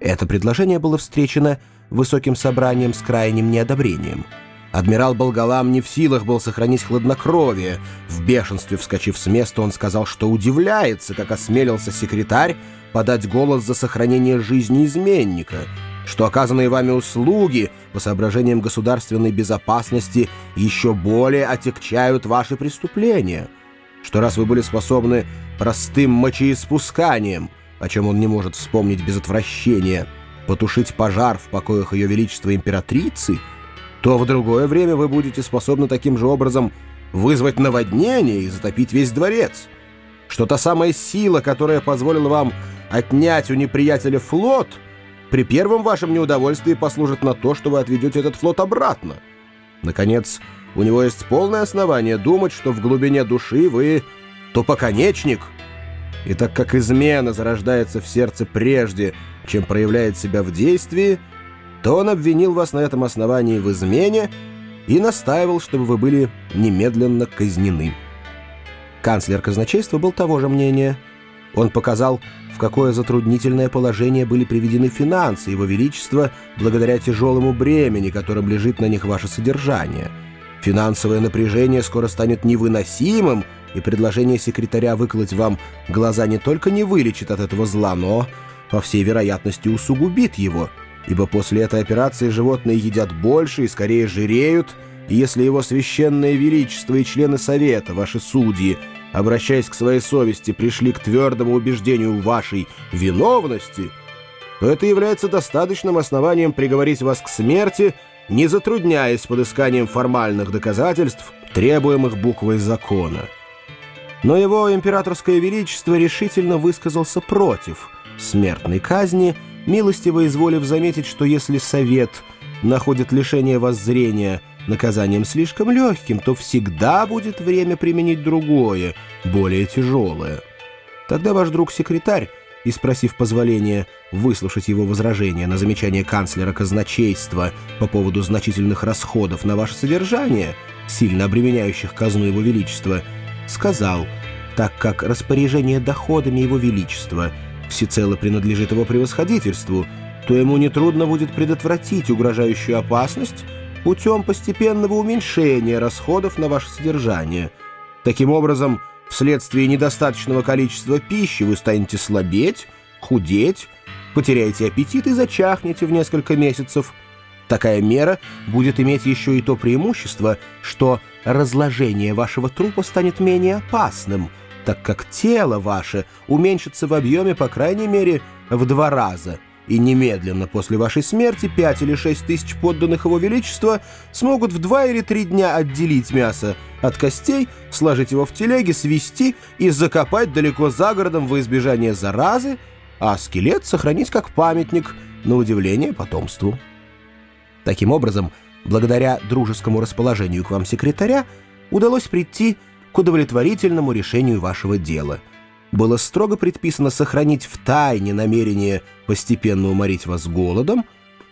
Это предложение было встречено высоким собранием с крайним неодобрением. Адмирал Болгалам не в силах был сохранить хладнокровие. В бешенстве вскочив с места, он сказал, что удивляется, как осмелился секретарь подать голос за сохранение жизни изменника, что оказанные вами услуги по соображениям государственной безопасности еще более отягчают ваши преступления, что раз вы были способны простым мочеиспусканием, о чем он не может вспомнить без отвращения, потушить пожар в покоях Ее Величества Императрицы, то в другое время вы будете способны таким же образом вызвать наводнение и затопить весь дворец, что та самая сила, которая позволила вам отнять у неприятеля флот, при первом вашем неудовольствии послужит на то, что вы отведете этот флот обратно. Наконец, у него есть полное основание думать, что в глубине души вы тупоконечник. И так как измена зарождается в сердце прежде, чем проявляет себя в действии, то он обвинил вас на этом основании в измене и настаивал, чтобы вы были немедленно казнены. Канцлер казначейства был того же мнения. Он показал, в какое затруднительное положение были приведены финансы Его Величества благодаря тяжелому бремени, которым лежит на них ваше содержание. Финансовое напряжение скоро станет невыносимым, и предложение секретаря выколоть вам глаза не только не вылечит от этого зла, но, по всей вероятности, усугубит его, ибо после этой операции животные едят больше и скорее жиреют, и если его священное величество и члены совета, ваши судьи, обращаясь к своей совести, пришли к твердому убеждению вашей виновности, то это является достаточным основанием приговорить вас к смерти, не затрудняясь подысканием формальных доказательств, требуемых буквой закона. Но его императорское величество решительно высказался против смертной казни, милостиво изволив заметить, что если совет находит лишение воззрения наказанием слишком легким, то всегда будет время применить другое, более тяжелое. Тогда ваш друг-секретарь, и спросив позволения выслушать его возражения на замечание канцлера казначейства по поводу значительных расходов на ваше содержание, сильно обременяющих казну его величества, сказал, так как распоряжение доходами его величества всецело принадлежит его превосходительству, то ему нетрудно будет предотвратить угрожающую опасность путем постепенного уменьшения расходов на ваше содержание. Таким образом, вследствие недостаточного количества пищи вы станете слабеть, худеть, потеряете аппетит и зачахнете в несколько месяцев – Такая мера будет иметь еще и то преимущество, что разложение вашего трупа станет менее опасным, так как тело ваше уменьшится в объеме по крайней мере в два раза, и немедленно после вашей смерти пять или шесть тысяч подданных его величества смогут в два или три дня отделить мясо от костей, сложить его в телеге, свести и закопать далеко за городом во избежание заразы, а скелет сохранить как памятник на удивление потомству. Таким образом, благодаря дружескому расположению к вам секретаря, удалось прийти к удовлетворительному решению вашего дела. Было строго предписано сохранить в тайне намерение постепенно уморить вас голодом,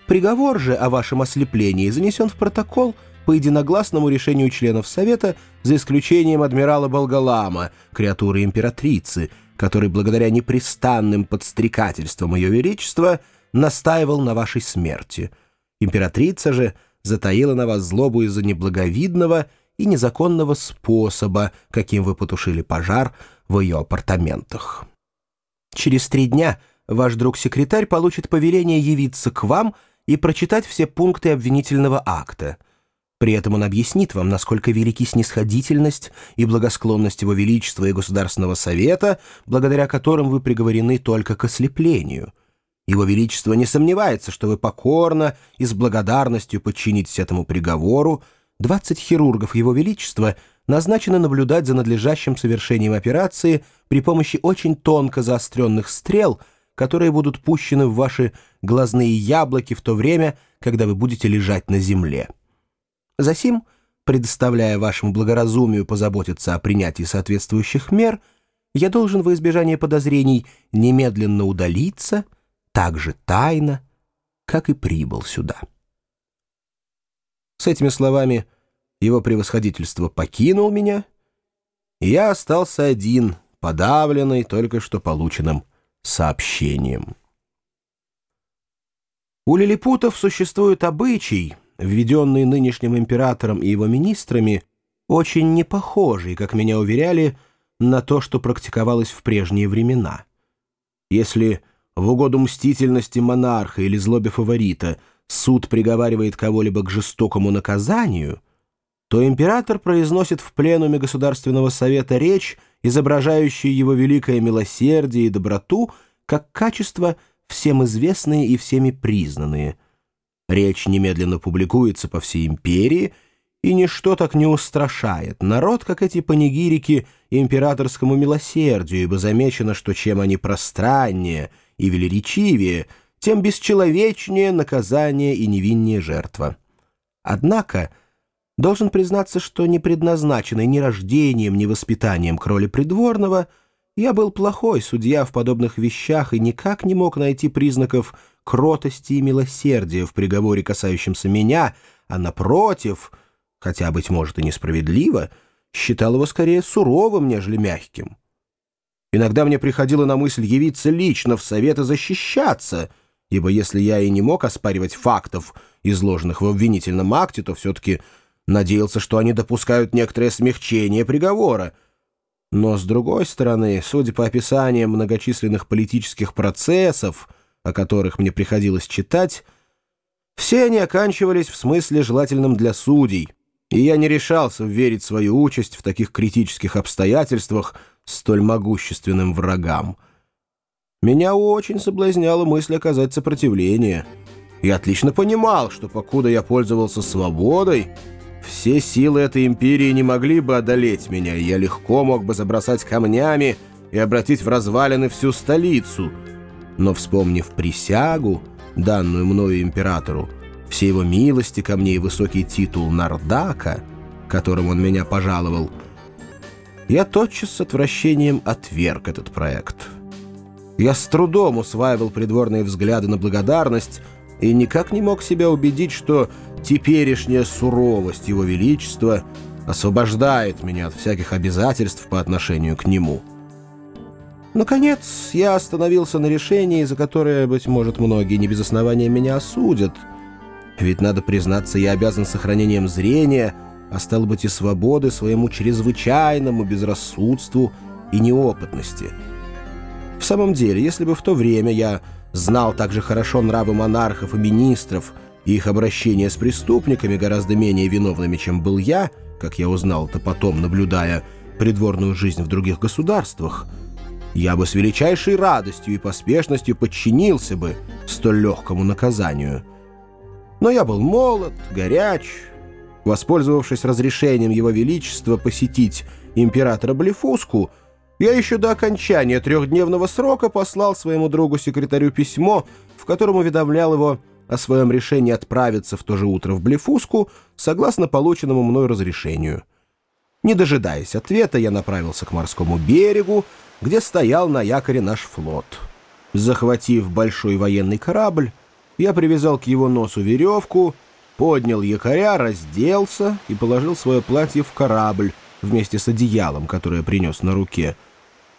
приговор же о вашем ослеплении занесен в протокол по единогласному решению членов Совета за исключением адмирала Болгалама, креатуры императрицы, который благодаря непрестанным подстрекательствам Ее Величества настаивал на вашей смерти — Императрица же затаила на вас злобу из-за неблаговидного и незаконного способа, каким вы потушили пожар в ее апартаментах. Через три дня ваш друг-секретарь получит повеление явиться к вам и прочитать все пункты обвинительного акта. При этом он объяснит вам, насколько велики снисходительность и благосклонность его величества и Государственного совета, благодаря которым вы приговорены только к ослеплению — его Величество не сомневается, что вы покорно и с благодарностью подчинитесь этому приговору. Двадцать хирургов Его Величества назначены наблюдать за надлежащим совершением операции при помощи очень тонко заостренных стрел, которые будут пущены в ваши глазные яблоки в то время, когда вы будете лежать на земле. Засим, предоставляя вашему благоразумию позаботиться о принятии соответствующих мер, я должен во избежание подозрений немедленно удалиться — так же тайно, как и прибыл сюда. С этими словами его превосходительство покинул меня, и я остался один, подавленный только что полученным сообщением. У лилипутов существует обычай, введенный нынешним императором и его министрами, очень не похожий, как меня уверяли, на то, что практиковалось в прежние времена. Если в угоду мстительности монарха или злобе фаворита суд приговаривает кого-либо к жестокому наказанию, то император произносит в пленуме Государственного совета речь, изображающую его великое милосердие и доброту, как качество – всем известные и всеми признанные. Речь немедленно публикуется по всей империи, и ничто так не устрашает народ, как эти панигирики императорскому милосердию, ибо замечено, что чем они пространнее и велеречивее, тем бесчеловечнее наказание и невиннее жертва. Однако, должен признаться, что не предназначенный ни рождением, ни воспитанием к роли придворного — я был плохой судья в подобных вещах и никак не мог найти признаков кротости и милосердия в приговоре, касающемся меня, а напротив, хотя, быть может, и несправедливо, считал его скорее суровым, нежели мягким. Иногда мне приходило на мысль явиться лично в совет и защищаться, ибо если я и не мог оспаривать фактов, изложенных в обвинительном акте, то все-таки надеялся, что они допускают некоторое смягчение приговора — но, с другой стороны, судя по описаниям многочисленных политических процессов, о которых мне приходилось читать, все они оканчивались в смысле желательным для судей, и я не решался верить свою участь в таких критических обстоятельствах столь могущественным врагам. Меня очень соблазняла мысль оказать сопротивление. Я отлично понимал, что покуда я пользовался свободой, все силы этой империи не могли бы одолеть меня, я легко мог бы забросать камнями и обратить в развалины всю столицу. Но, вспомнив присягу, данную мною императору, все его милости ко мне и высокий титул Нардака, которым он меня пожаловал, я тотчас с отвращением отверг этот проект. Я с трудом усваивал придворные взгляды на благодарность и никак не мог себя убедить, что теперешняя суровость Его Величества освобождает меня от всяких обязательств по отношению к нему. Наконец, я остановился на решении, за которое, быть может, многие не без основания меня осудят. Ведь, надо признаться, я обязан сохранением зрения, а стало быть и свободы своему чрезвычайному безрассудству и неопытности. В самом деле, если бы в то время я знал также хорошо нравы монархов и министров – и их обращение с преступниками гораздо менее виновными, чем был я, как я узнал это потом, наблюдая придворную жизнь в других государствах, я бы с величайшей радостью и поспешностью подчинился бы столь легкому наказанию. Но я был молод, горяч. Воспользовавшись разрешением Его Величества посетить императора Блефуску, я еще до окончания трехдневного срока послал своему другу-секретарю письмо, в котором уведомлял его о своем решении отправиться в то же утро в Блефуску согласно полученному мной разрешению. Не дожидаясь ответа, я направился к морскому берегу, где стоял на якоре наш флот. Захватив большой военный корабль, я привязал к его носу веревку, поднял якоря, разделся и положил свое платье в корабль вместе с одеялом, которое принес на руке.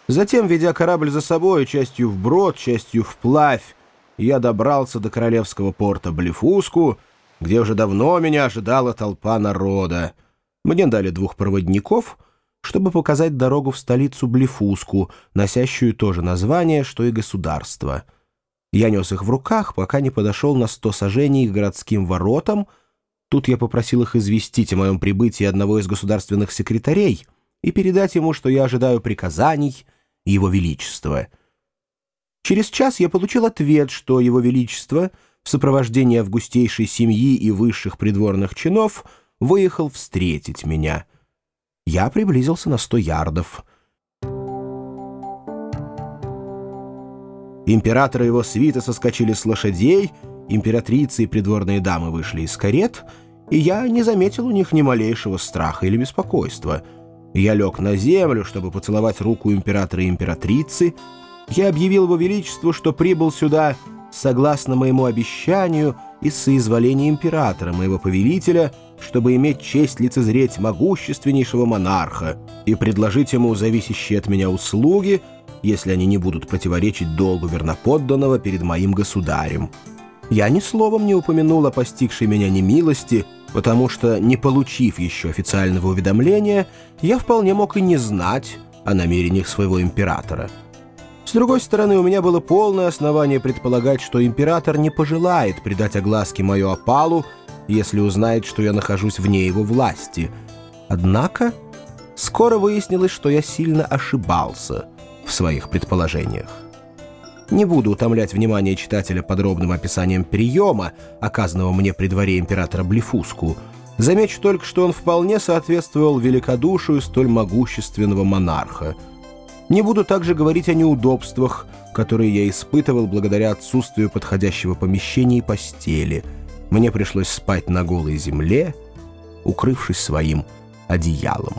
Затем, ведя корабль за собой, частью вброд, частью вплавь, я добрался до королевского порта Блефуску, где уже давно меня ожидала толпа народа. Мне дали двух проводников, чтобы показать дорогу в столицу Блефуску, носящую то же название, что и государство. Я нес их в руках, пока не подошел на сто сажений к городским воротам. Тут я попросил их известить о моем прибытии одного из государственных секретарей и передать ему, что я ожидаю приказаний Его Величества — Через час я получил ответ, что Его Величество в сопровождении августейшей семьи и высших придворных чинов выехал встретить меня. Я приблизился на сто ярдов. Император и его свита соскочили с лошадей, императрицы и придворные дамы вышли из карет, и я не заметил у них ни малейшего страха или беспокойства. Я лег на землю, чтобы поцеловать руку императора и императрицы, я объявил его величеству, что прибыл сюда согласно моему обещанию и соизволения императора, моего повелителя, чтобы иметь честь лицезреть могущественнейшего монарха и предложить ему зависящие от меня услуги, если они не будут противоречить долгу верноподданного перед моим государем. Я ни словом не упомянул о постигшей меня немилости, потому что, не получив еще официального уведомления, я вполне мог и не знать о намерениях своего императора. С другой стороны, у меня было полное основание предполагать, что император не пожелает придать огласке мою опалу, если узнает, что я нахожусь вне его власти. Однако скоро выяснилось, что я сильно ошибался в своих предположениях. Не буду утомлять внимание читателя подробным описанием приема, оказанного мне при дворе императора Блефуску. Замечу только, что он вполне соответствовал великодушию столь могущественного монарха. Не буду также говорить о неудобствах, которые я испытывал благодаря отсутствию подходящего помещения и постели. Мне пришлось спать на голой земле, укрывшись своим одеялом.